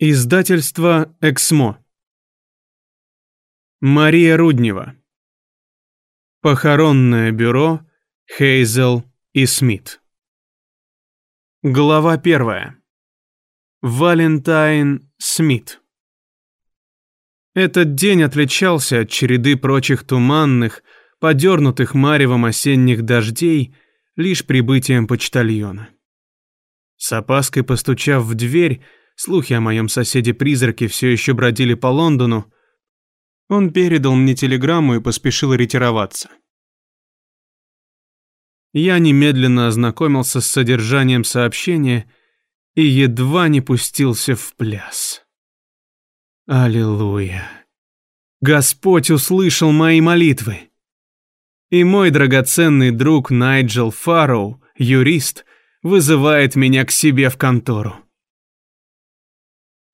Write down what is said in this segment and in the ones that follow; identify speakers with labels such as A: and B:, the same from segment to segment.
A: Издательство «Эксмо». Мария Руднева. Похоронное бюро Хейзел и Смит. Глава первая. Валентайн Смит. Этот день отличался от череды прочих туманных, подернутых маревом осенних дождей лишь прибытием почтальона. С опаской постучав в дверь, Слухи о моем соседе-призраке все еще бродили по Лондону. Он передал мне телеграмму и поспешил ретироваться. Я немедленно ознакомился с содержанием сообщения и едва не пустился в пляс. Аллилуйя. Господь услышал мои молитвы. И мой драгоценный друг Найджел Фарроу, юрист, вызывает меня к себе в контору.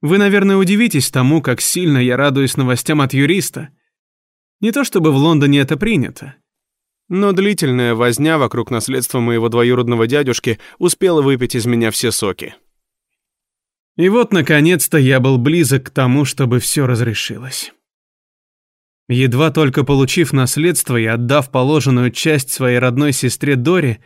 A: Вы, наверное, удивитесь тому, как сильно я радуюсь новостям от юриста. Не то чтобы в Лондоне это принято. Но длительная возня вокруг наследства моего двоюродного дядюшки успела выпить из меня все соки. И вот, наконец-то, я был близок к тому, чтобы все разрешилось. Едва только получив наследство и отдав положенную часть своей родной сестре Дори,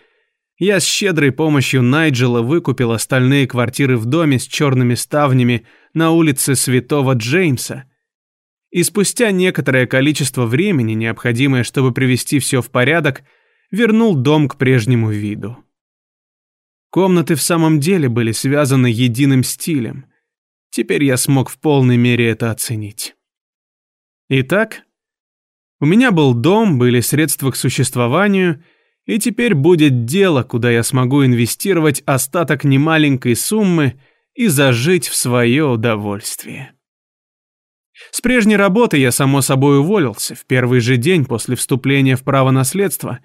A: я с щедрой помощью Найджела выкупил остальные квартиры в доме с черными ставнями на улице Святого Джеймса. И спустя некоторое количество времени, необходимое, чтобы привести все в порядок, вернул дом к прежнему виду. Комнаты в самом деле были связаны единым стилем. Теперь я смог в полной мере это оценить. Итак, у меня был дом, были средства к существованию — и теперь будет дело, куда я смогу инвестировать остаток немаленькой суммы и зажить в свое удовольствие. С прежней работы я, само собой, уволился в первый же день после вступления в право наследства,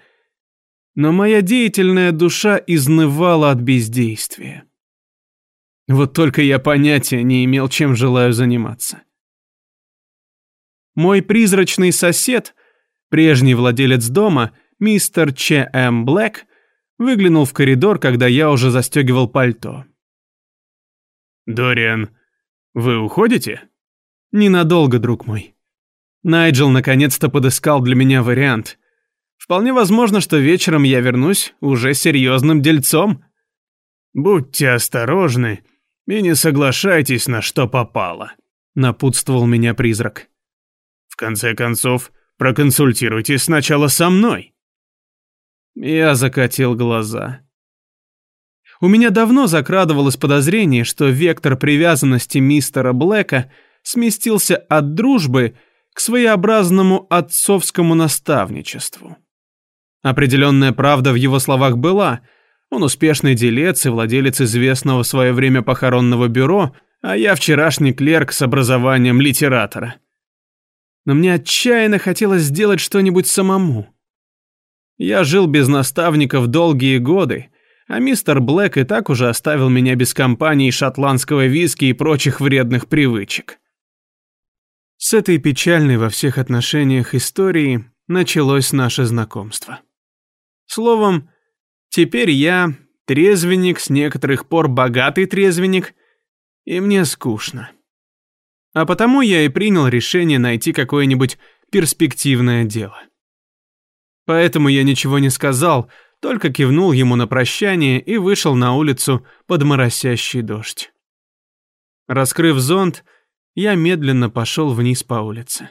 A: но моя деятельная душа изнывала от бездействия. Вот только я понятия не имел, чем желаю заниматься. Мой призрачный сосед, прежний владелец дома – мистер Ч. М. Блэк выглянул в коридор, когда я уже застегивал пальто. «Дориан, вы уходите?» «Ненадолго, друг мой». Найджел наконец-то подыскал для меня вариант. Вполне возможно, что вечером я вернусь уже серьезным дельцом. «Будьте осторожны и не соглашайтесь на что попало», — напутствовал меня призрак. «В конце концов, проконсультируйтесь сначала со мной». Я закатил глаза. У меня давно закрадывалось подозрение, что вектор привязанности мистера Блэка сместился от дружбы к своеобразному отцовскому наставничеству. Определенная правда в его словах была. Он успешный делец и владелец известного в свое время похоронного бюро, а я вчерашний клерк с образованием литератора. Но мне отчаянно хотелось сделать что-нибудь самому. Я жил без наставников долгие годы, а мистер Блэк и так уже оставил меня без компании шотландского виски и прочих вредных привычек. С этой печальной во всех отношениях истории началось наше знакомство. Словом, теперь я трезвенник, с некоторых пор богатый трезвенник, и мне скучно. А потому я и принял решение найти какое-нибудь перспективное дело. Поэтому я ничего не сказал, только кивнул ему на прощание и вышел на улицу под моросящий дождь. Раскрыв зонт, я медленно пошел вниз по улице.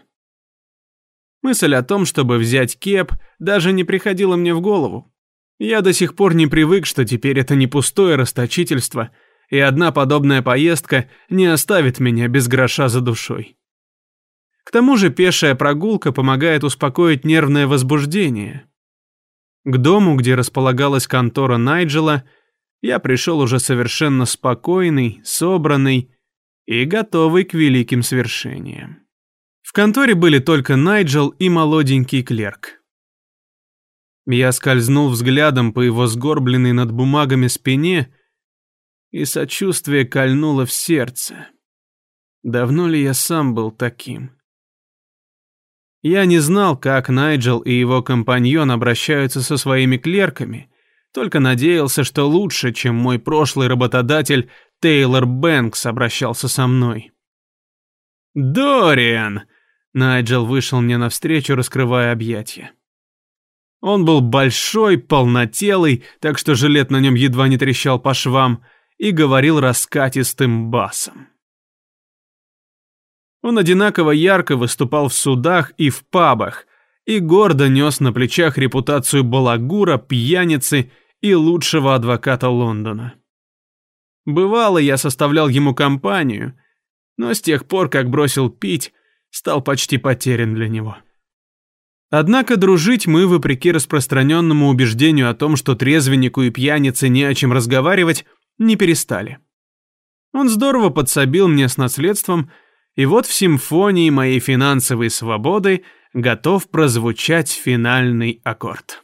A: Мысль о том, чтобы взять кеп, даже не приходила мне в голову. Я до сих пор не привык, что теперь это не пустое расточительство, и одна подобная поездка не оставит меня без гроша за душой. К тому же пешая прогулка помогает успокоить нервное возбуждение. К дому, где располагалась контора Найджела, я пришел уже совершенно спокойный, собранный и готовый к великим свершениям. В конторе были только Найджел и молоденький клерк. Я скользнул взглядом по его сгорбленной над бумагами спине, и сочувствие кольнуло в сердце. Давно ли я сам был таким? Я не знал, как Найджел и его компаньон обращаются со своими клерками, только надеялся, что лучше, чем мой прошлый работодатель Тейлор Бэнкс обращался со мной. «Дориан!» Найджел вышел мне навстречу, раскрывая объятия. Он был большой, полнотелый, так что жилет на нем едва не трещал по швам, и говорил раскатистым басом. Он одинаково ярко выступал в судах и в пабах, и гордо нес на плечах репутацию балагура, пьяницы и лучшего адвоката Лондона. Бывало, я составлял ему компанию, но с тех пор, как бросил пить, стал почти потерян для него. Однако дружить мы, вопреки распространенному убеждению о том, что трезвеннику и пьянице не о чем разговаривать, не перестали. Он здорово подсобил мне с наследством, и вот в симфонии моей финансовой свободы готов прозвучать финальный аккорд.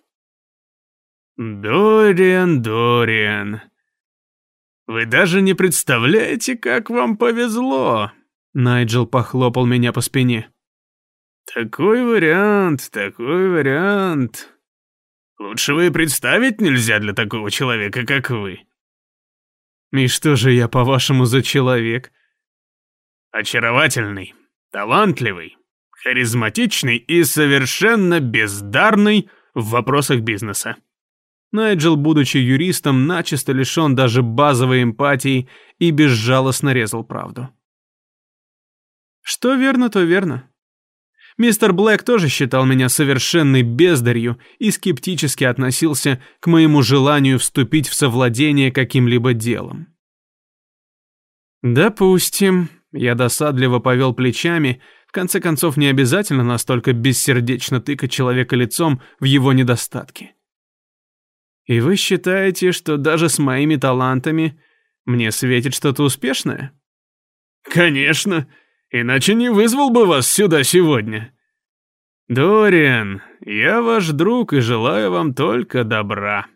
A: «Дориан, Дориан, вы даже не представляете, как вам повезло!» Найджел похлопал меня по спине. «Такой вариант, такой вариант. Лучшего и представить нельзя для такого человека, как вы». «И что же я, по-вашему, за человек?» «Очаровательный, талантливый, харизматичный и совершенно бездарный в вопросах бизнеса». Найджел, будучи юристом, начисто лишен даже базовой эмпатии и безжалостно резал правду. Что верно, то верно. Мистер Блэк тоже считал меня совершенной бездарью и скептически относился к моему желанию вступить в совладение каким-либо делом. «Допустим», — я досадливо повел плечами, в конце концов не обязательно настолько бессердечно тыкать человека лицом в его недостатки. «И вы считаете, что даже с моими талантами мне светит что-то успешное?» «Конечно», иначе не вызвал бы вас сюда сегодня. Дориан, я ваш друг и желаю вам только добра.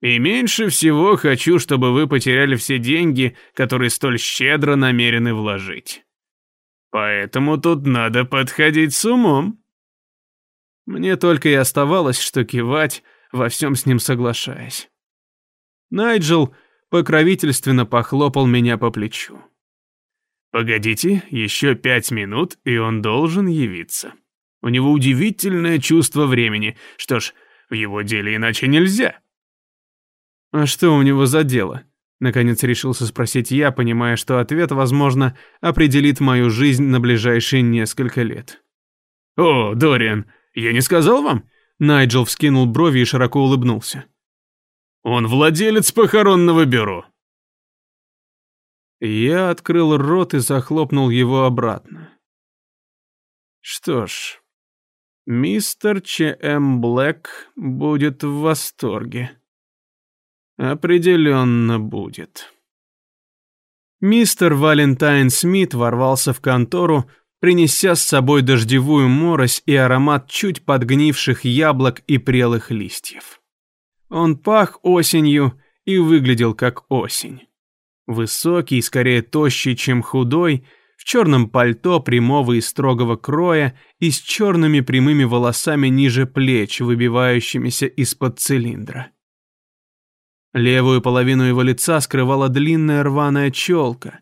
A: И меньше всего хочу, чтобы вы потеряли все деньги, которые столь щедро намерены вложить. Поэтому тут надо подходить с умом. Мне только и оставалось, что кивать, во всем с ним соглашаясь. Найджел покровительственно похлопал меня по плечу. Погодите, еще пять минут, и он должен явиться. У него удивительное чувство времени. Что ж, в его деле иначе нельзя. А что у него за дело? Наконец решился спросить я, понимая, что ответ, возможно, определит мою жизнь на ближайшие несколько лет. «О, Дориан, я не сказал вам?» Найджел вскинул брови и широко улыбнулся. «Он владелец похоронного бюро. Я открыл рот и захлопнул его обратно. Что ж, мистер Ч.М. Блэк будет в восторге. Определенно будет. Мистер Валентайн Смит ворвался в контору, принеся с собой дождевую морось и аромат чуть подгнивших яблок и прелых листьев. Он пах осенью и выглядел как осень. Высокий, скорее тощий, чем худой, в черном пальто прямого и строгого кроя и с черными прямыми волосами ниже плеч, выбивающимися из-под цилиндра. Левую половину его лица скрывала длинная рваная челка.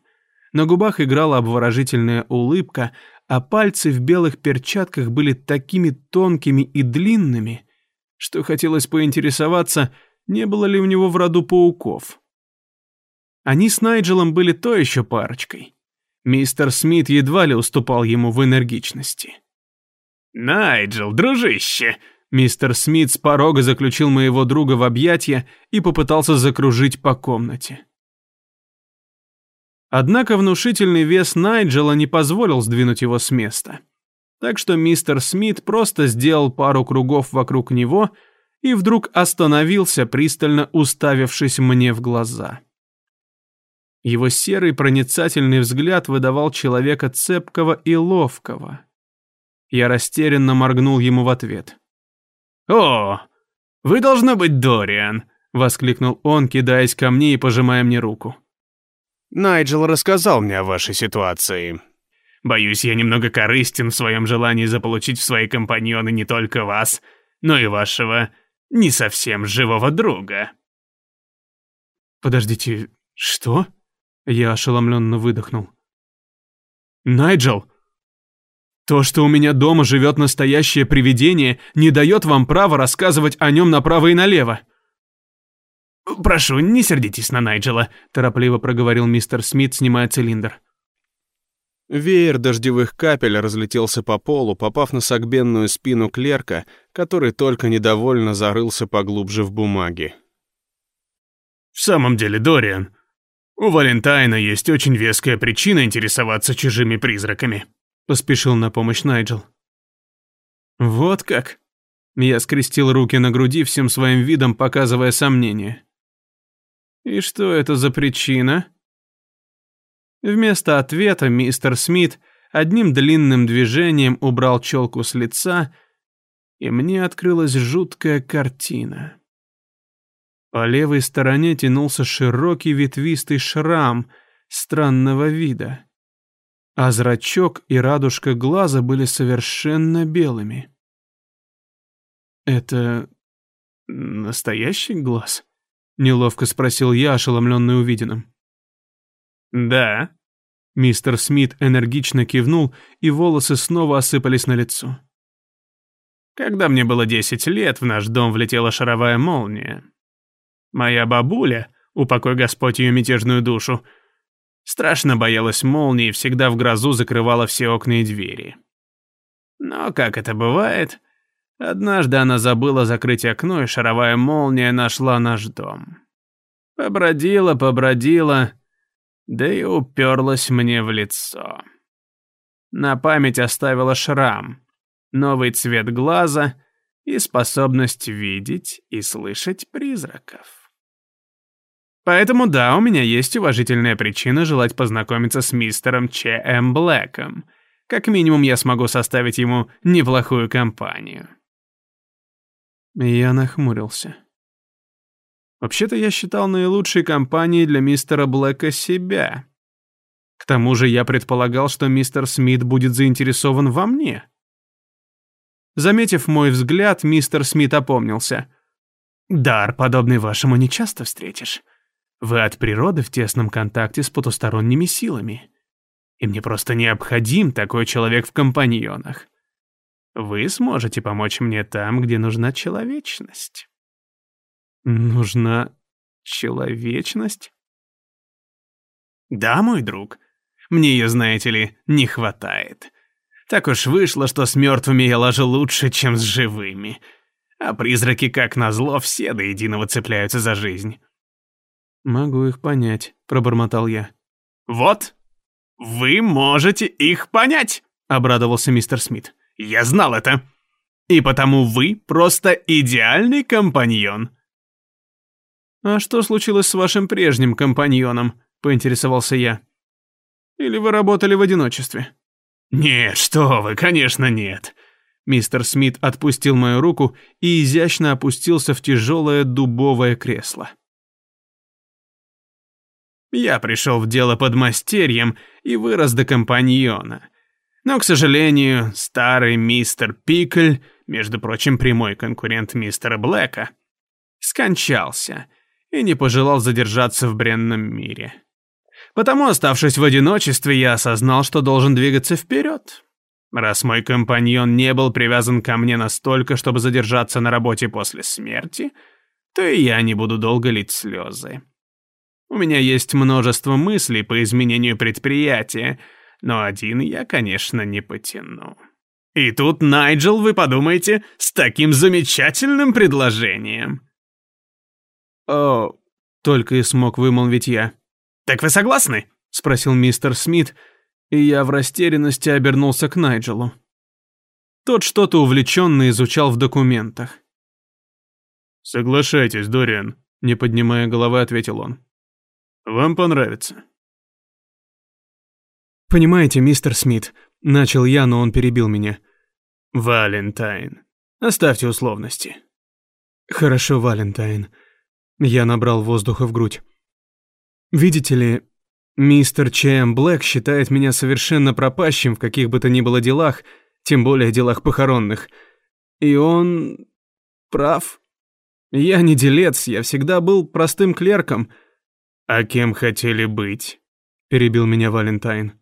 A: На губах играла обворожительная улыбка, а пальцы в белых перчатках были такими тонкими и длинными, что хотелось поинтересоваться, не было ли у него в роду пауков. Они с Найджелом были то еще парочкой. Мистер Смит едва ли уступал ему в энергичности. «Найджел, дружище!» Мистер Смит с порога заключил моего друга в объятия и попытался закружить по комнате. Однако внушительный вес Найджела не позволил сдвинуть его с места. Так что мистер Смит просто сделал пару кругов вокруг него и вдруг остановился, пристально уставившись мне в глаза. Его серый проницательный взгляд выдавал человека цепкого и ловкого. Я растерянно моргнул ему в ответ. «О, вы должны быть Дориан!» — воскликнул он, кидаясь ко мне и пожимая мне руку.
B: «Найджел рассказал мне о вашей ситуации.
A: Боюсь, я немного корыстен в своем желании заполучить в свои компаньоны не только вас, но и вашего не совсем живого друга». «Подождите, что?» Я ошеломленно выдохнул. «Найджел, то, что у меня дома живет настоящее привидение, не дает вам права рассказывать о нем направо и налево».
B: «Прошу, не сердитесь на Найджела», – торопливо проговорил мистер Смит, снимая цилиндр.
C: Веер дождевых капель разлетелся по полу, попав на согбенную спину клерка, который только недовольно зарылся поглубже в бумаге.
B: «В самом деле, Дориан, у Валентайна есть очень веская причина интересоваться чужими призраками», поспешил на помощь Найджел.
A: «Вот как?» Я скрестил руки на груди, всем своим видом показывая сомнение. «И что это за причина?» Вместо ответа мистер Смит одним длинным движением убрал челку с лица, и мне открылась жуткая картина. По левой стороне тянулся широкий ветвистый шрам странного вида, а зрачок и радужка глаза были совершенно белыми. «Это настоящий глаз?» — неловко спросил я, ошеломленный увиденным.
B: «Да»,
A: Мистер Смит энергично кивнул, и волосы снова осыпались на лицо.
B: Когда мне было 10 лет, в наш дом влетела шаровая молния. Моя бабуля, упокой Господь ее мятежную душу, страшно боялась молнии и всегда в грозу закрывала все окна и двери. Но, как это бывает, однажды она забыла закрыть окно, и шаровая молния нашла наш дом. Побродила, побродила, да и уперлась мне в лицо. На память оставила шрам, новый цвет глаза и способность видеть и слышать призраков. Поэтому да, у меня есть уважительная причина желать познакомиться с мистером Ч. М. Блэком. Как минимум я смогу составить ему неплохую компанию.
A: Я нахмурился. Вообще-то я считал наилучшей компанией для мистера Блэка себя. К тому же я предполагал, что мистер Смит будет заинтересован во мне. Заметив мой взгляд, мистер Смит опомнился. «Дар, подобный вашему, не часто встретишь. Вы от природы в тесном контакте с потусторонними силами. И мне просто необходим такой человек в компаньонах. Вы сможете помочь мне там, где нужна человечность». Нужна человечность?
B: Да, мой друг. Мне ее, знаете ли, не хватает. Так уж вышло, что с мертвыми я ложу лучше, чем с живыми. А призраки, как назло, все до единого цепляются за жизнь.
A: «Могу их понять», — пробормотал я.
B: «Вот, вы можете их понять», — обрадовался мистер Смит. «Я знал это. И потому вы просто идеальный компаньон.
A: «А что случилось с вашим прежним компаньоном?» – поинтересовался я. «Или вы работали в одиночестве?»
B: «Нет, что вы, конечно, нет».
A: Мистер Смит отпустил мою руку и изящно опустился в тяжелое дубовое кресло.
B: Я пришел в дело под мастерьем и вырос до компаньона. Но, к сожалению, старый мистер Пикль, между прочим, прямой конкурент мистера Блэка, скончался, и не пожелал задержаться в бренном мире. Потому, оставшись в одиночестве, я осознал, что должен двигаться вперед. Раз мой компаньон не был привязан ко мне настолько, чтобы задержаться на работе после смерти, то и я не буду долго лить слезы. У меня есть множество мыслей по изменению предприятия, но один я, конечно, не потяну. И тут Найджел, вы подумаете, с таким замечательным предложением.
A: «О...» — только и смог вымолвить я.
B: «Так вы согласны?»
A: — спросил мистер Смит, и я в растерянности обернулся к Найджелу. Тот что-то увлеченно изучал в документах.
C: «Соглашайтесь, Дориан», — не поднимая головы, ответил он. «Вам понравится».
A: «Понимаете, мистер Смит», — начал я, но он перебил меня.
B: «Валентайн. Оставьте условности».
A: «Хорошо, Валентайн», я набрал воздуха в грудь. «Видите ли, мистер Ч.М. Блэк считает меня совершенно пропащим в каких бы то ни было делах, тем более делах похоронных. И он... прав. Я не делец, я всегда был простым клерком.
B: А кем хотели быть?
A: — перебил меня Валентайн.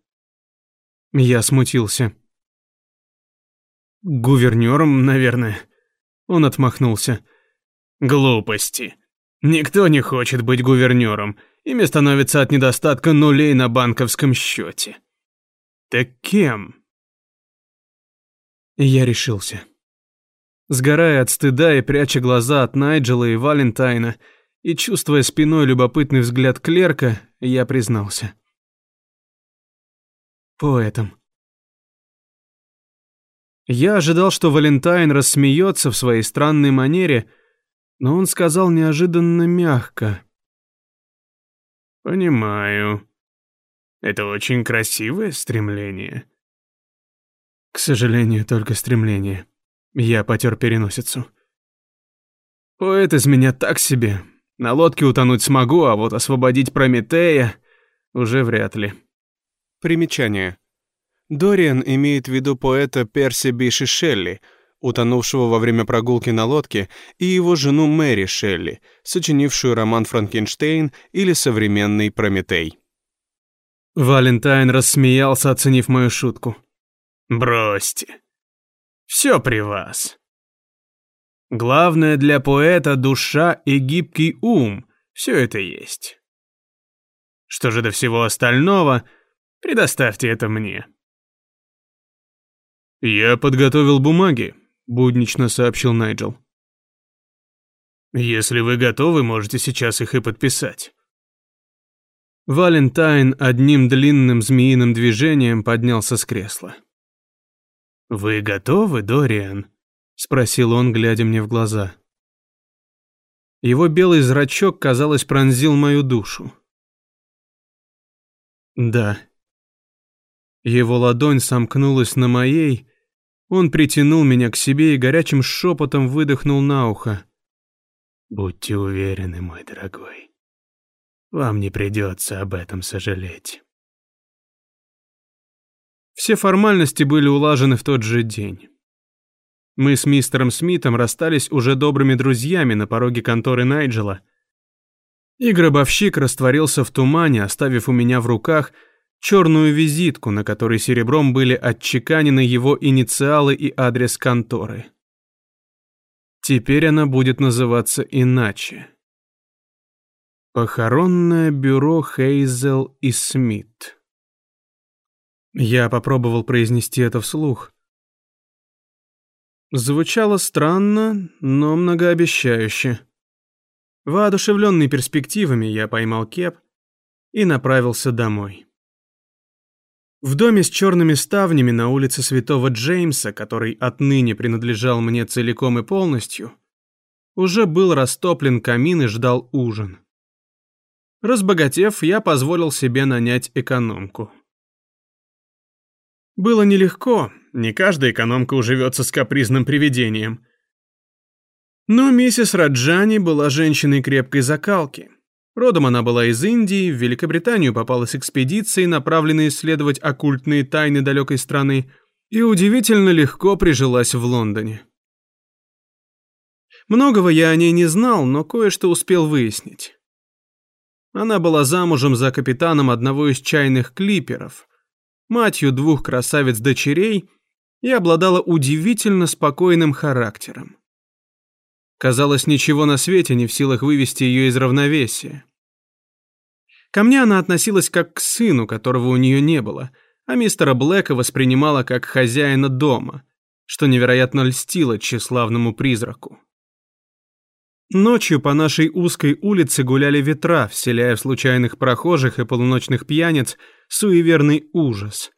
A: Я смутился. «Гувернёром, наверное». Он отмахнулся. «Глупости. Никто не хочет быть гувернёром. Ими становится от недостатка нулей на банковском счете». «Так кем?» Я решился. Сгорая от стыда и пряча глаза от Найджела и Валентайна, и чувствуя спиной любопытный взгляд клерка, я признался. Поэтом. Я ожидал, что Валентайн рассмеется в своей странной манере, но он сказал неожиданно мягко.
B: «Понимаю. Это очень красивое стремление».
A: К сожалению, только стремление. Я потер переносицу. Поэт из меня так себе. На лодке утонуть смогу, а вот освободить Прометея уже вряд ли.
C: Примечание. Дориан имеет в виду поэта Перси Биши Шелли, утонувшего во время прогулки на лодке, и его жену Мэри Шелли, сочинившую роман «Франкенштейн» или «Современный Прометей».
A: Валентайн рассмеялся, оценив мою шутку.
B: «Бросьте. Все при вас. Главное для поэта — душа и гибкий ум. Все это есть. Что же до всего остального, предоставьте это мне».
A: «Я подготовил бумаги», — буднично сообщил Найджел.
B: «Если вы готовы, можете сейчас их и подписать».
A: Валентайн одним длинным змеиным движением поднялся с кресла.
B: «Вы готовы, Дориан?» — спросил он, глядя мне в глаза.
A: Его белый зрачок, казалось, пронзил мою душу. «Да». Его ладонь сомкнулась на моей, он притянул меня к себе и горячим шепотом выдохнул на ухо.
B: «Будьте уверены, мой дорогой, вам не придется об этом сожалеть».
A: Все формальности были улажены в тот же день. Мы с мистером Смитом расстались уже добрыми друзьями на пороге конторы Найджела. И гробовщик растворился в тумане, оставив у меня в руках черную визитку, на которой серебром были отчеканены его инициалы и адрес конторы. Теперь она будет называться иначе. Похоронное бюро Хейзел и Смит. Я попробовал произнести это вслух. Звучало странно, но многообещающе. Воодушевленный перспективами, я поймал кеп и направился домой. В доме с черными ставнями на улице Святого Джеймса, который отныне принадлежал мне целиком и полностью, уже был растоплен камин и ждал ужин. Разбогатев, я позволил себе нанять экономку. Было нелегко, не каждая экономка уживется с капризным привидением. Но миссис Раджани была женщиной крепкой закалки, Родом она была из Индии, в Великобританию попала с экспедицией, направленной исследовать оккультные тайны далекой страны, и удивительно легко прижилась в Лондоне. Многого я о ней не знал, но кое-что успел выяснить. Она была замужем за капитаном одного из чайных клиперов, матью двух красавиц-дочерей и обладала удивительно спокойным характером. Казалось, ничего на свете не в силах вывести ее из равновесия. Ко мне она относилась как к сыну, которого у нее не было, а мистера Блэка воспринимала как хозяина дома, что невероятно льстило тщеславному призраку. Ночью по нашей узкой улице гуляли ветра, вселяя в случайных прохожих и полуночных пьяниц суеверный ужас.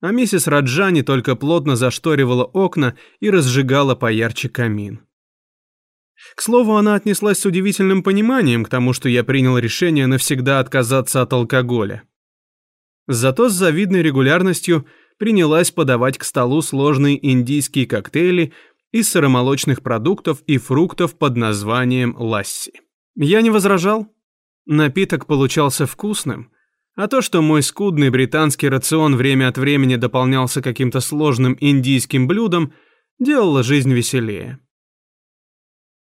A: А миссис Раджани только плотно зашторивала окна и разжигала поярче камин. К слову, она отнеслась с удивительным пониманием к тому, что я принял решение навсегда отказаться от алкоголя. Зато с завидной регулярностью принялась подавать к столу сложные индийские коктейли из сыромолочных продуктов и фруктов под названием ласси. Я не возражал. Напиток получался вкусным, а то, что мой скудный британский рацион время от времени дополнялся каким-то сложным индийским блюдом, делало жизнь веселее.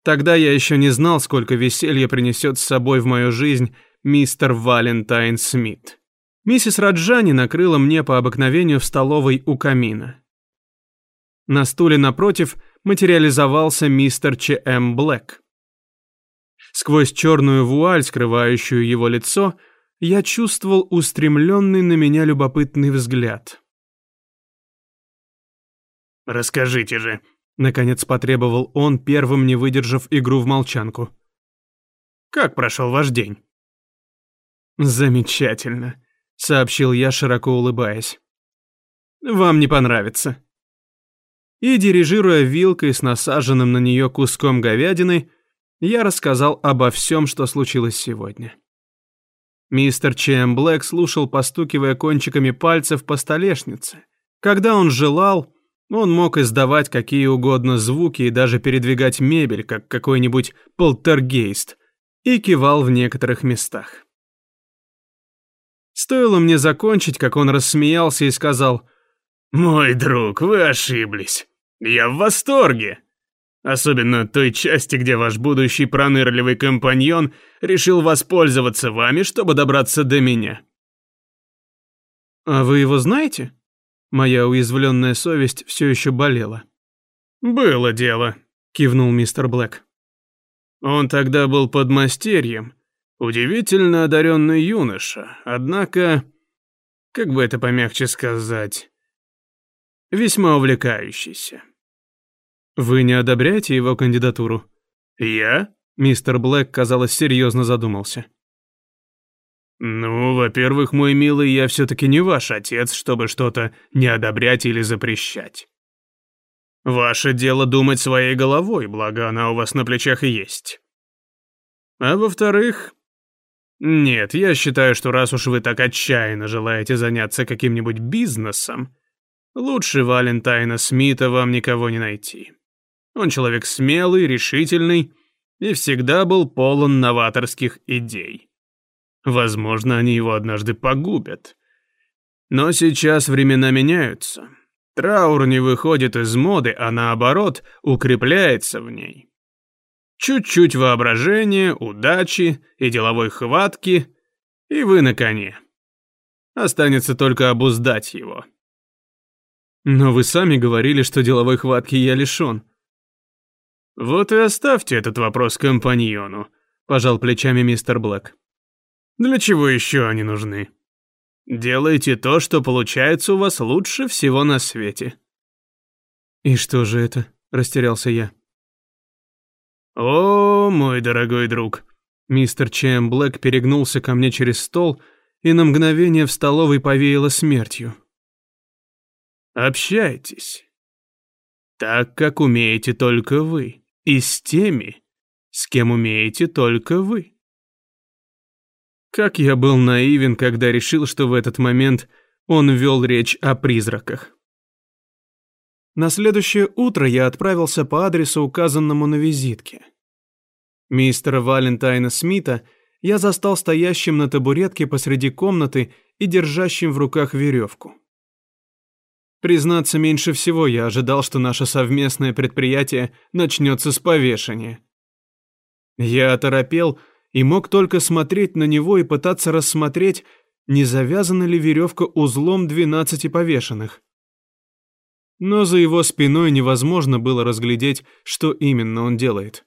A: Тогда я еще не знал, сколько веселья принесет с собой в мою жизнь мистер Валентайн Смит. Миссис Раджани накрыла мне по обыкновению в столовой у камина. На стуле напротив материализовался мистер Ч.М. Блэк. Сквозь черную вуаль, скрывающую его лицо, я чувствовал устремленный на меня любопытный взгляд.
B: «Расскажите же», —
A: наконец потребовал он, первым не выдержав игру в молчанку.
B: «Как прошел ваш день?»
A: «Замечательно», — сообщил я, широко улыбаясь. «Вам не понравится». И, дирижируя вилкой с насаженным на нее куском говядины, я рассказал обо всем, что случилось сегодня. Мистер Чем Блэк слушал, постукивая кончиками пальцев по столешнице. Когда он желал, он мог издавать какие угодно звуки и даже передвигать мебель, как какой-нибудь полтергейст, и кивал в некоторых местах. Стоило мне закончить, как он рассмеялся и сказал,
B: «Мой друг, вы ошиблись. Я в восторге. Особенно той части, где ваш будущий пронырливый компаньон решил воспользоваться вами, чтобы добраться до меня.
A: А вы его знаете? Моя уязвленная совесть все еще болела.
B: Было дело, кивнул мистер Блэк. Он тогда был подмастерьем, удивительно одаренный юноша, однако, как бы это помягче сказать, весьма увлекающийся.
A: «Вы не одобряете его кандидатуру?»
B: «Я?»
A: Мистер Блэк, казалось, серьезно задумался.
B: «Ну, во-первых, мой милый, я все-таки не ваш отец, чтобы что-то не одобрять или запрещать. Ваше дело думать своей головой, благо она у вас на плечах и есть. А во-вторых, нет, я считаю, что раз уж вы так отчаянно желаете заняться каким-нибудь бизнесом, лучше Валентайна Смита вам никого не найти. Он человек смелый, решительный и всегда был полон новаторских идей. Возможно, они его однажды погубят. Но сейчас времена меняются. Траур не выходит из моды, а наоборот, укрепляется в ней. Чуть-чуть воображения, удачи и деловой хватки, и вы на коне. Останется только обуздать его.
A: Но вы сами говорили, что деловой хватки я лишён.
B: «Вот и оставьте этот вопрос компаньону», — пожал плечами мистер Блэк. «Для чего еще они нужны? Делайте то, что получается у вас лучше всего на свете».
A: «И что же это?» — растерялся я.
B: «О, мой дорогой друг!»
A: Мистер Чем Блэк перегнулся ко мне через стол, и на мгновение в столовой повеяло смертью.
B: «Общайтесь. Так, как умеете только вы и с теми, с кем умеете только вы.
A: Как я был наивен, когда решил, что в этот момент он вел речь о призраках. На следующее утро я отправился по адресу, указанному на визитке. Мистера Валентайна Смита я застал стоящим на табуретке посреди комнаты и держащим в руках веревку. Признаться, меньше всего я ожидал, что наше совместное предприятие начнется с повешения. Я оторопел и мог только смотреть на него и пытаться рассмотреть, не завязана ли веревка узлом двенадцати повешенных. Но за его спиной невозможно было разглядеть, что именно он делает.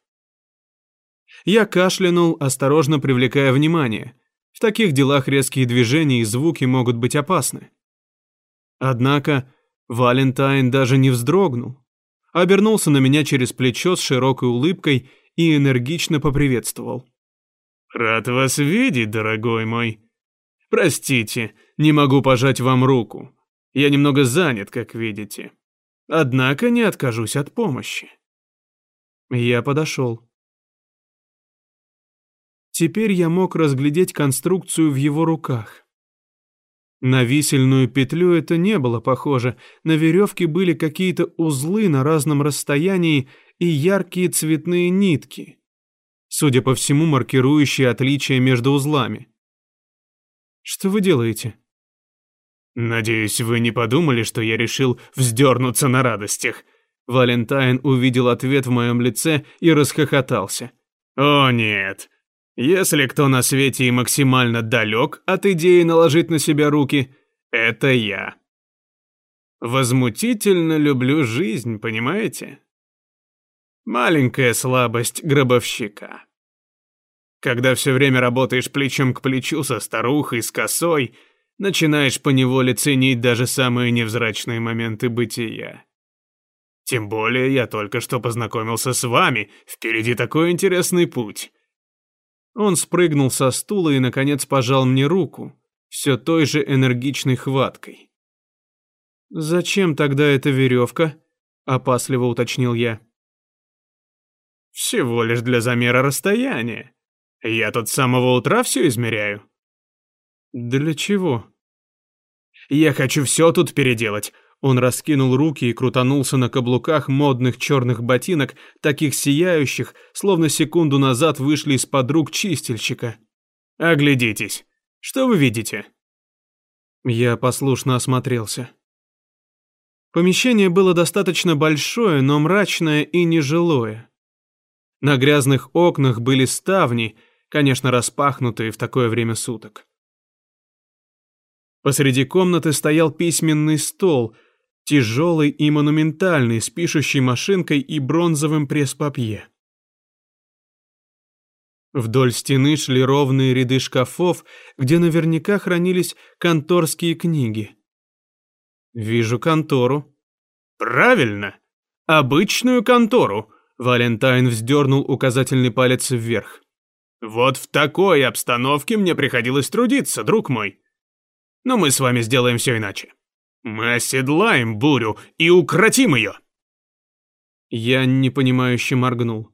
A: Я кашлянул, осторожно привлекая внимание. В таких делах резкие движения и звуки могут быть опасны. Однако Валентайн даже не вздрогнул. Обернулся на меня через плечо с широкой улыбкой и энергично поприветствовал.
B: «Рад вас видеть, дорогой мой. Простите, не могу пожать вам руку. Я немного занят, как видите. Однако не откажусь от помощи».
A: Я подошел. Теперь я мог разглядеть конструкцию в его руках. На висельную петлю это не было похоже, на веревке были какие-то узлы на разном расстоянии и яркие цветные нитки, судя по всему, маркирующие отличия между узлами. «Что вы делаете?»
B: «Надеюсь, вы не подумали, что я решил вздернуться на радостях?»
A: Валентайн увидел ответ в моем лице и расхохотался.
B: «О нет, Если кто на свете и максимально далек от идеи наложить на себя руки, это я. Возмутительно люблю жизнь, понимаете? Маленькая слабость гробовщика. Когда все время работаешь плечом к плечу со старухой, с косой, начинаешь поневоле ценить даже самые невзрачные моменты бытия. Тем более я только что познакомился с вами, впереди такой интересный путь. Он спрыгнул со стула и, наконец, пожал мне руку, все той же энергичной хваткой. «Зачем тогда эта веревка?» — опасливо уточнил я. «Всего лишь для замера расстояния. Я тут с самого утра все измеряю». «Для чего?» «Я хочу все тут переделать». Он раскинул руки и крутанулся на каблуках модных черных ботинок, таких сияющих, словно секунду назад вышли из-под рук чистильщика. «Оглядитесь. Что вы видите?» Я послушно осмотрелся. Помещение было достаточно большое, но мрачное и нежилое. На грязных окнах были ставни, конечно, распахнутые в такое время суток. Посреди комнаты стоял письменный стол, тяжелый и монументальный, с пишущей машинкой и бронзовым пресс-папье. Вдоль стены шли ровные ряды шкафов, где наверняка хранились конторские книги. «Вижу контору». «Правильно! Обычную контору!» Валентайн вздернул указательный палец вверх. «Вот в такой обстановке мне приходилось трудиться, друг мой. Но мы с вами сделаем все иначе. Мы оседлаем бурю и укротим ее!» Я непонимающе моргнул.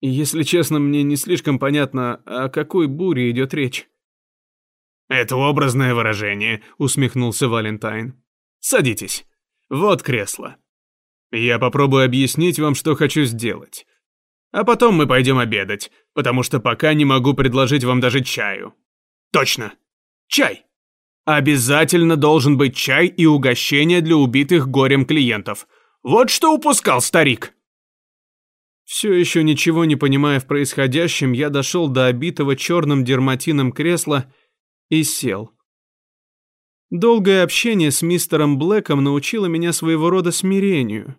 B: Если честно, мне не слишком понятно, о какой буре идет речь. «Это образное выражение», — усмехнулся Валентайн. «Садитесь. Вот кресло. Я попробую объяснить вам, что хочу сделать. А потом мы пойдем обедать, потому что пока не могу предложить вам даже чаю. Точно. Чай. Обязательно должен быть чай и угощение для убитых горем клиентов. Вот что упускал старик. Все еще ничего не понимая в происходящем, я дошел до обитого черным дерматином кресла и сел. Долгое общение с мистером Блэком научило меня своего рода смирению.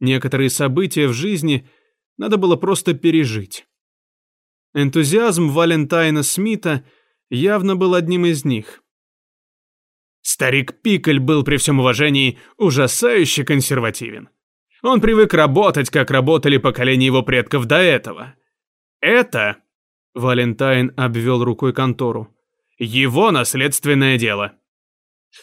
B: Некоторые события в жизни надо было просто пережить. Энтузиазм Валентайна Смита явно был одним из них. Старик Пикль был при всем уважении ужасающе консервативен. Он привык работать, как работали поколения его предков до этого. Это... Валентайн обвел рукой контору. Его наследственное дело.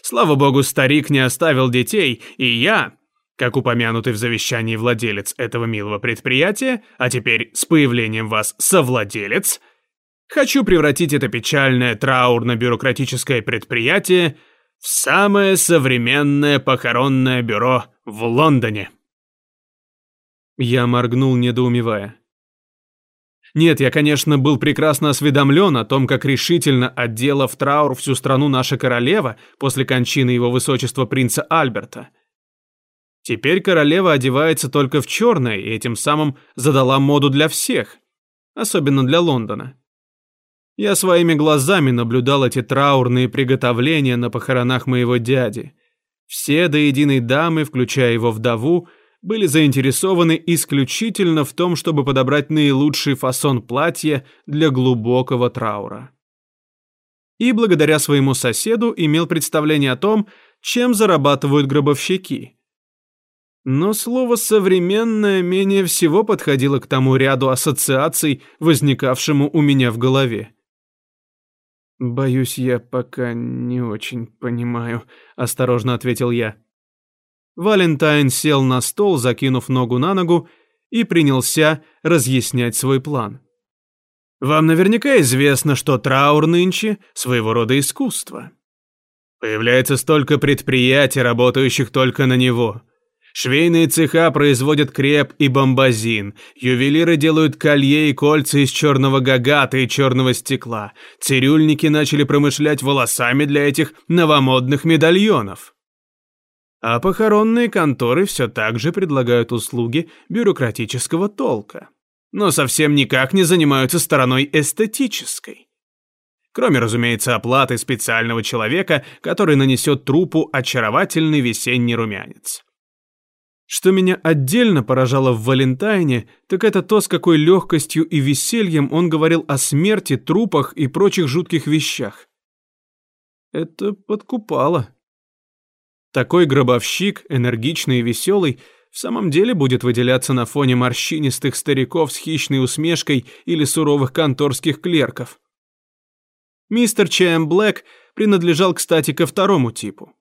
B: Слава богу, старик не оставил детей, и я, как упомянутый в завещании владелец этого милого предприятия, а теперь с появлением вас совладелец, хочу превратить это печальное траурно-бюрократическое предприятие в самое современное похоронное бюро в Лондоне. Я моргнул, недоумевая. Нет, я, конечно, был прекрасно осведомлен о том, как решительно отдела в траур всю страну наша королева после кончины его высочества принца Альберта. Теперь королева одевается только в черное и этим самым задала моду для всех, особенно для Лондона. Я своими глазами наблюдал эти траурные приготовления на похоронах моего дяди. Все до единой дамы, включая его вдову, были заинтересованы исключительно в том, чтобы подобрать наилучший фасон платья для глубокого траура. И благодаря своему соседу имел представление о том, чем зарабатывают гробовщики. Но слово «современное» менее всего подходило к тому ряду ассоциаций, возникавшему у меня в голове. «Боюсь, я пока не очень понимаю», — осторожно ответил я. Валентайн сел на стол, закинув ногу на ногу, и принялся разъяснять свой план. «Вам наверняка известно, что траур нынче – своего рода искусство. Появляется столько предприятий, работающих только на него. Швейные цеха производят креп и бомбазин, ювелиры делают колье и кольца из черного гагата и черного стекла, цирюльники начали промышлять волосами для этих новомодных медальонов. А похоронные конторы все так же предлагают услуги бюрократического толка. но совсем никак не занимаются стороной эстетической. Кроме, разумеется, оплаты специального человека, который нанесет трупу очаровательный весенний румянец.
A: Что меня отдельно поражало в Валентайне, так это то, с какой легкостью и весельем он говорил о смерти, трупах и прочих жутких вещах. Это подкупало. Такой гробовщик, энергичный и веселый, в самом деле будет выделяться на фоне морщинистых стариков с хищной усмешкой или суровых конторских клерков. Мистер Чэм Блэк принадлежал, кстати, ко второму типу.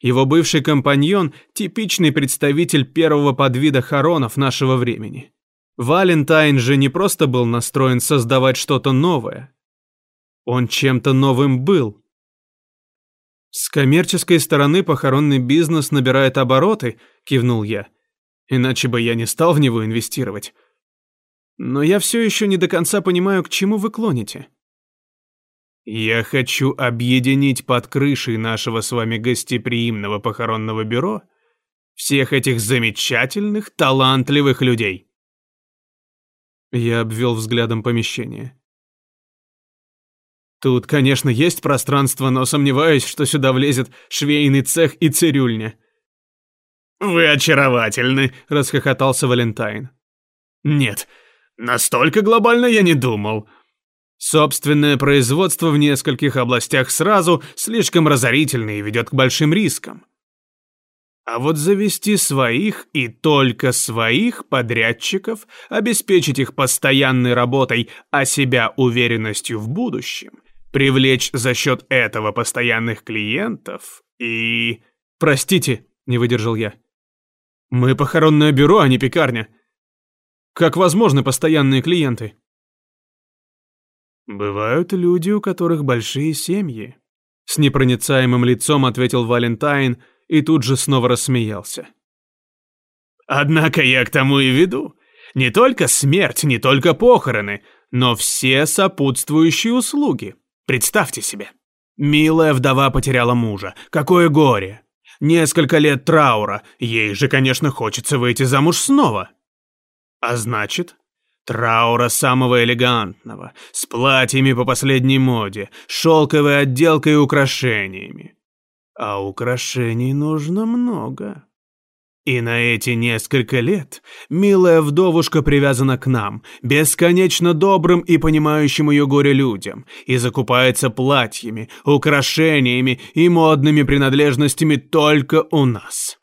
A: Его бывший компаньон – типичный представитель первого подвида хоронов нашего времени. Валентайн же не просто был настроен создавать что-то новое. Он чем-то новым был. «С коммерческой стороны похоронный бизнес набирает обороты», – кивнул я. «Иначе бы я не стал в него инвестировать. Но я все еще не до конца понимаю, к чему вы клоните».
B: Я хочу объединить под крышей нашего с вами гостеприимного похоронного бюро всех этих замечательных, талантливых людей.
A: Я обвел взглядом помещение. Тут, конечно, есть пространство, но сомневаюсь, что сюда влезет швейный цех и цирюльня.
B: «Вы очаровательны», — расхохотался Валентайн. «Нет, настолько глобально я не думал. Собственное производство в нескольких областях сразу слишком разорительно и ведет к большим рискам. А вот завести своих и только своих подрядчиков, обеспечить их постоянной работой, а себя уверенностью в будущем, привлечь за счет этого постоянных клиентов и...
A: Простите, не выдержал я. Мы похоронное бюро, а не пекарня. Как возможны постоянные клиенты?
B: «Бывают люди, у которых большие семьи», —
A: с непроницаемым лицом ответил Валентайн и тут же снова рассмеялся.
B: «Однако я к тому и веду. Не только смерть, не только похороны, но все сопутствующие услуги. Представьте себе. Милая вдова потеряла мужа. Какое горе! Несколько лет траура. Ей же, конечно, хочется выйти замуж снова. А значит, Траура самого элегантного, с платьями по последней моде, шелковой отделкой и украшениями. А украшений нужно много. И на эти несколько лет милая вдовушка привязана к нам, бесконечно добрым и понимающим ее горе людям, и закупается платьями, украшениями и модными принадлежностями только у нас.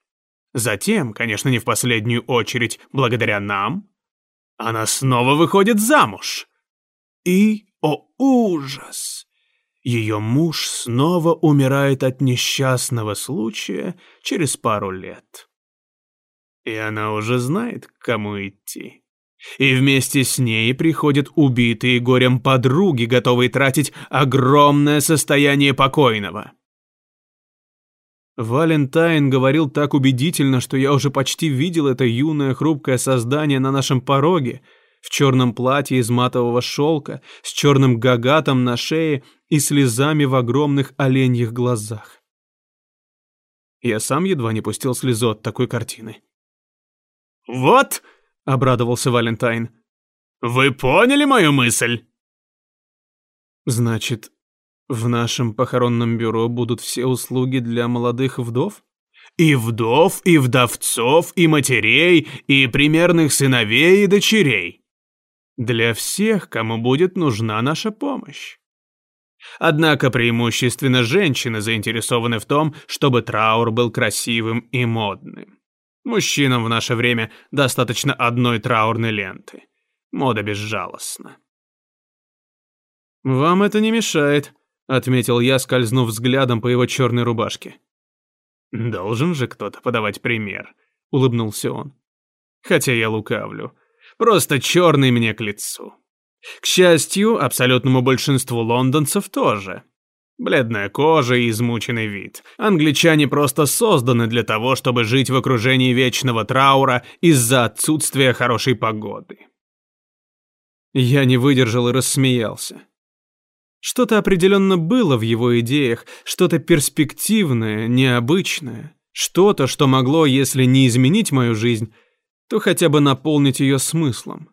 B: Затем, конечно, не в последнюю очередь, благодаря нам, она снова выходит замуж. И, о ужас, ее муж снова умирает от несчастного случая через пару лет. И она уже знает, к кому идти. И вместе с ней приходят убитые горем подруги, готовые тратить огромное состояние покойного.
A: Валентайн говорил так убедительно, что я уже почти видел это юное хрупкое создание на нашем пороге, в черном платье из матового шелка, с черным гагатом на шее и слезами в огромных оленьих глазах. Я сам едва не пустил слезу от такой картины.
B: «Вот!»
A: — обрадовался Валентайн.
B: «Вы поняли мою мысль?»
A: «Значит, в нашем похоронном бюро будут все услуги для молодых вдов?
B: И вдов, и вдовцов, и матерей, и примерных сыновей и дочерей. Для всех, кому будет нужна наша помощь. Однако преимущественно женщины заинтересованы в том, чтобы траур был красивым и модным. Мужчинам в наше время достаточно одной траурной ленты. Мода безжалостна.
A: «Вам это не мешает», отметил я, скользнув взглядом по его черной рубашке.
B: «Должен же кто-то подавать пример», — улыбнулся он. «Хотя я лукавлю. Просто черный мне к лицу. К счастью, абсолютному большинству лондонцев тоже. Бледная кожа и измученный вид. Англичане просто созданы для того, чтобы жить в окружении вечного траура из-за отсутствия хорошей погоды».
A: Я не выдержал и рассмеялся. Что-то определенно было в его идеях, что-то перспективное, необычное, что-то, что могло, если не изменить мою жизнь, то хотя бы наполнить ее смыслом.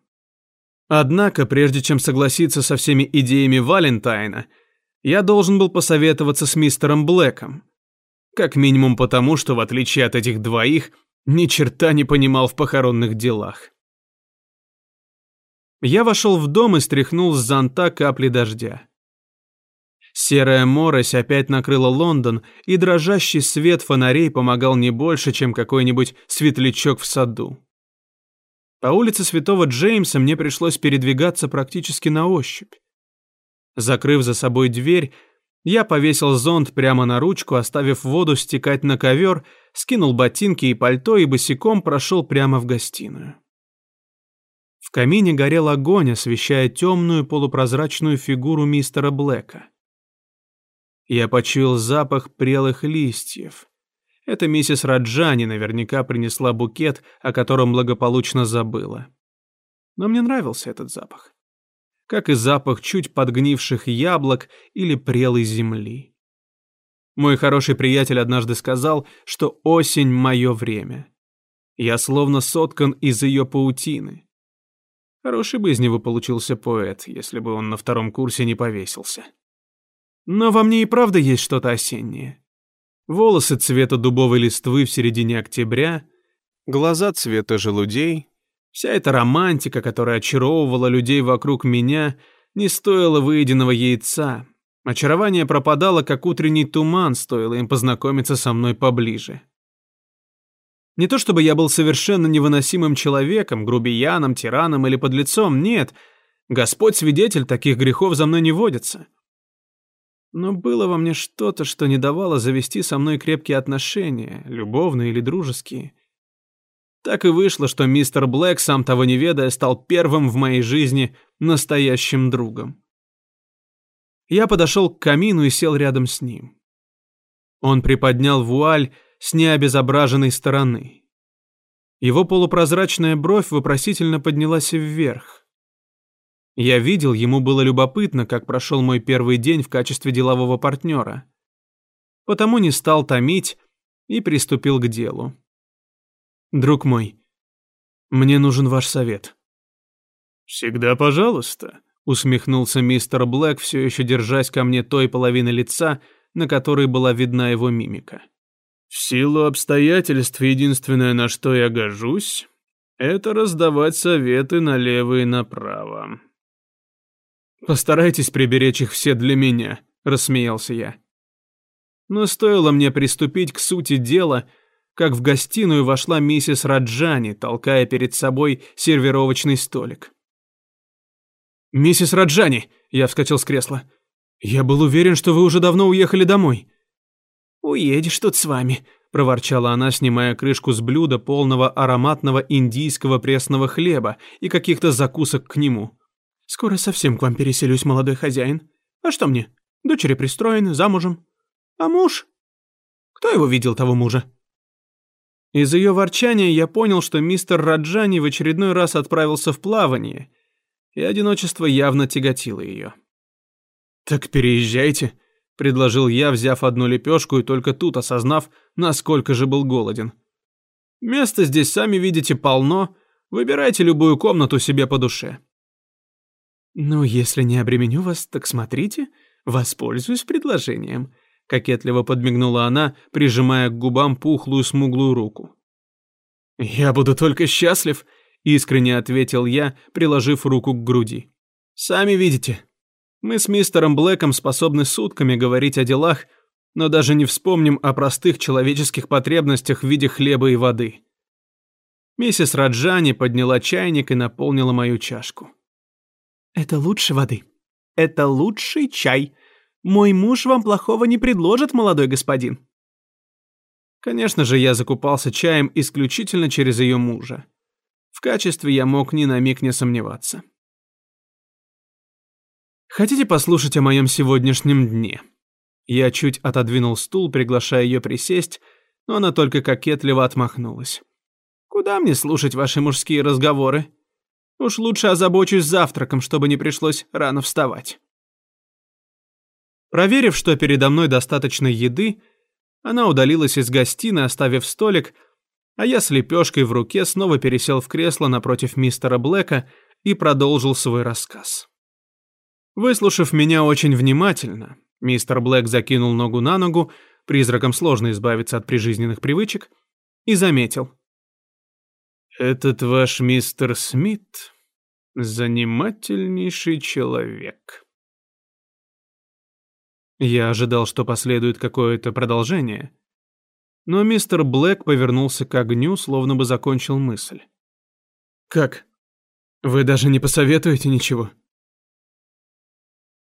A: Однако, прежде чем согласиться со всеми идеями Валентайна, я должен был посоветоваться с мистером Блэком. Как минимум потому, что в отличие от этих двоих, ни черта не понимал в похоронных делах. Я вошел в дом и стряхнул с зонта капли дождя. Серая морось опять накрыла Лондон, и дрожащий свет фонарей помогал не больше, чем какой-нибудь светлячок в саду. По улице Святого Джеймса мне пришлось передвигаться практически на ощупь. Закрыв за собой дверь, я повесил зонт прямо на ручку, оставив воду стекать на ковер, скинул ботинки и пальто и босиком прошел прямо в гостиную. В камине горел огонь, освещая темную полупрозрачную фигуру мистера Блэка. Я почуял запах прелых листьев. Это миссис Раджани наверняка принесла букет, о котором благополучно забыла. Но мне нравился этот запах. Как и запах чуть подгнивших яблок или прелой земли. Мой хороший приятель однажды сказал, что осень — мое время. Я словно соткан из ее паутины. Хороший бы из него получился поэт, если бы он на втором курсе не повесился. Но во мне и правда есть что-то осеннее. Волосы цвета дубовой листвы в середине октября, глаза цвета желудей. Вся эта романтика, которая очаровывала людей вокруг меня, не стоила выеденного яйца. Очарование пропадало, как утренний туман, стоило им познакомиться со мной поближе. Не то чтобы я был совершенно невыносимым человеком, грубияном, тираном или подлецом, нет. Господь свидетель, таких грехов за мной не водится. Но было во мне что-то, что не давало завести со мной крепкие отношения, любовные или дружеские. Так и вышло, что мистер Блэк, сам того не ведая, стал первым в моей жизни настоящим другом. Я подошел к камину и сел рядом с ним. Он приподнял вуаль с необезображенной стороны. Его полупрозрачная бровь вопросительно поднялась вверх. Я видел, ему было любопытно, как прошел мой первый день в качестве делового партнера. Потому не стал томить и приступил к делу. «Друг мой, мне нужен ваш совет».
B: «Всегда пожалуйста», — усмехнулся мистер Блэк, все еще держась ко мне той половины лица, на которой была видна его мимика. «В силу обстоятельств единственное, на что я гожусь, это раздавать советы налево и направо.
A: «Постарайтесь приберечь их все для меня», — рассмеялся я. Но стоило мне приступить к сути дела, как в гостиную вошла миссис Раджани, толкая перед собой сервировочный столик. «Миссис Раджани!» — я вскочил с кресла. «Я был уверен, что вы уже давно уехали домой».
D: «Уедешь тут с вами», —
A: проворчала она, снимая крышку с блюда полного ароматного индийского пресного хлеба и каких-то закусок к нему.
D: Скоро совсем к вам переселюсь, молодой хозяин. А что мне? Дочери пристроены, замужем. А муж? Кто его видел, того мужа?»
A: Из ее ворчания я понял, что мистер Раджани в очередной раз отправился в плавание, и одиночество явно тяготило ее. «Так переезжайте», — предложил я, взяв одну лепешку и только тут осознав, насколько же был голоден. «Места здесь, сами видите, полно. Выбирайте любую комнату себе по душе».
D: «Ну, если не обременю вас, так смотрите, воспользуюсь предложением», — кокетливо подмигнула она, прижимая к губам пухлую смуглую руку.
A: «Я буду только счастлив», — искренне ответил я, приложив руку к груди. «Сами видите, мы с мистером Блэком способны сутками говорить о делах, но даже не вспомним о простых человеческих потребностях в виде хлеба и воды». Миссис Раджани подняла чайник и наполнила мою чашку.
D: «Это лучше воды. Это лучший чай. Мой муж вам плохого не предложит, молодой господин».
A: Конечно же, я закупался чаем исключительно через ее мужа. В качестве я мог ни на миг не сомневаться. Хотите послушать о моем сегодняшнем дне? Я чуть отодвинул стул, приглашая ее присесть, но она только кокетливо отмахнулась. Куда мне слушать ваши мужские разговоры? Уж лучше озабочусь завтраком, чтобы не пришлось рано вставать. Проверив, что передо мной достаточно еды, она удалилась из гостиной, оставив столик, а я с лепешкой в руке снова пересел в кресло напротив мистера Блэка и продолжил свой рассказ. Выслушав меня очень внимательно, мистер Блэк закинул ногу на ногу, призракам сложно избавиться от прижизненных привычек, и заметил. «Этот ваш мистер Смит — занимательнейший человек». Я ожидал, что последует какое-то продолжение, но мистер Блэк повернулся к огню, словно бы закончил мысль. «Как? Вы даже не посоветуете ничего?»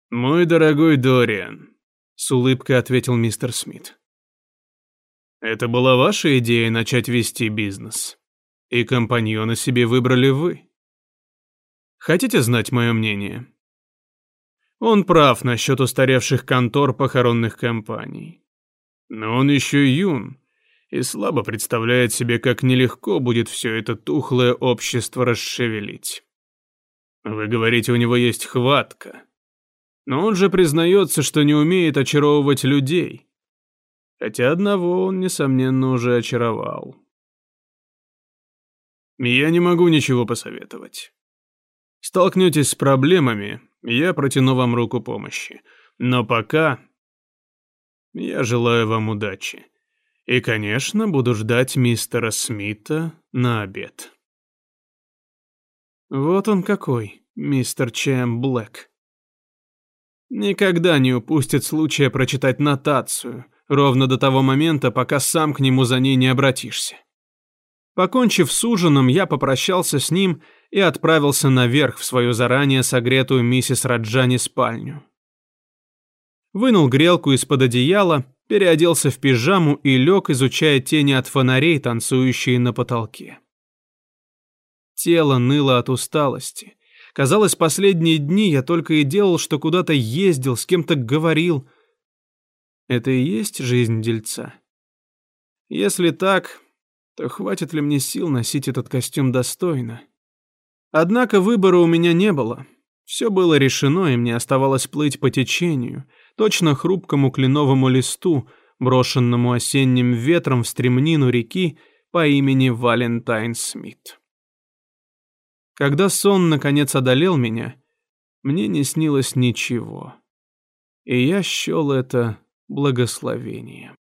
B: «Мой дорогой Дориан», —
A: с улыбкой ответил мистер Смит.
B: «Это была ваша идея начать вести бизнес, и компаньона себе выбрали вы. Хотите знать мое мнение?» Он прав насчет устаревших контор похоронных компаний. Но он еще юн и слабо представляет себе, как нелегко будет все это тухлое общество расшевелить. Вы говорите, у него есть хватка. Но он же признается, что не умеет очаровывать людей. Хотя одного он, несомненно, уже очаровал. Я не могу ничего посоветовать. Столкнетесь с проблемами, я протяну вам руку помощи. Но пока я желаю вам удачи. И, конечно, буду ждать мистера Смита на обед.
A: Вот он какой, мистер Чем Блэк. Никогда не упустит случая прочитать нотацию, ровно до того момента, пока сам к нему за ней не обратишься. Покончив с ужином, я попрощался с ним и отправился наверх в свою заранее согретую миссис Раджани спальню. Вынул грелку из-под одеяла, переоделся в пижаму и лег, изучая тени от фонарей, танцующие на потолке. Тело ныло от усталости, Казалось, последние дни я только и делал, что куда-то ездил, с кем-то говорил. Это и есть жизнь дельца. Если так, то хватит ли мне сил носить этот костюм достойно? Однако выбора у меня не было. Все было решено, и мне оставалось плыть по течению, точно хрупкому кленовому листу, брошенному осенним ветром в стремнину реки по имени Валентайн Смит. Когда сон наконец одолел меня, мне не снилось ничего. И я счел это благословением.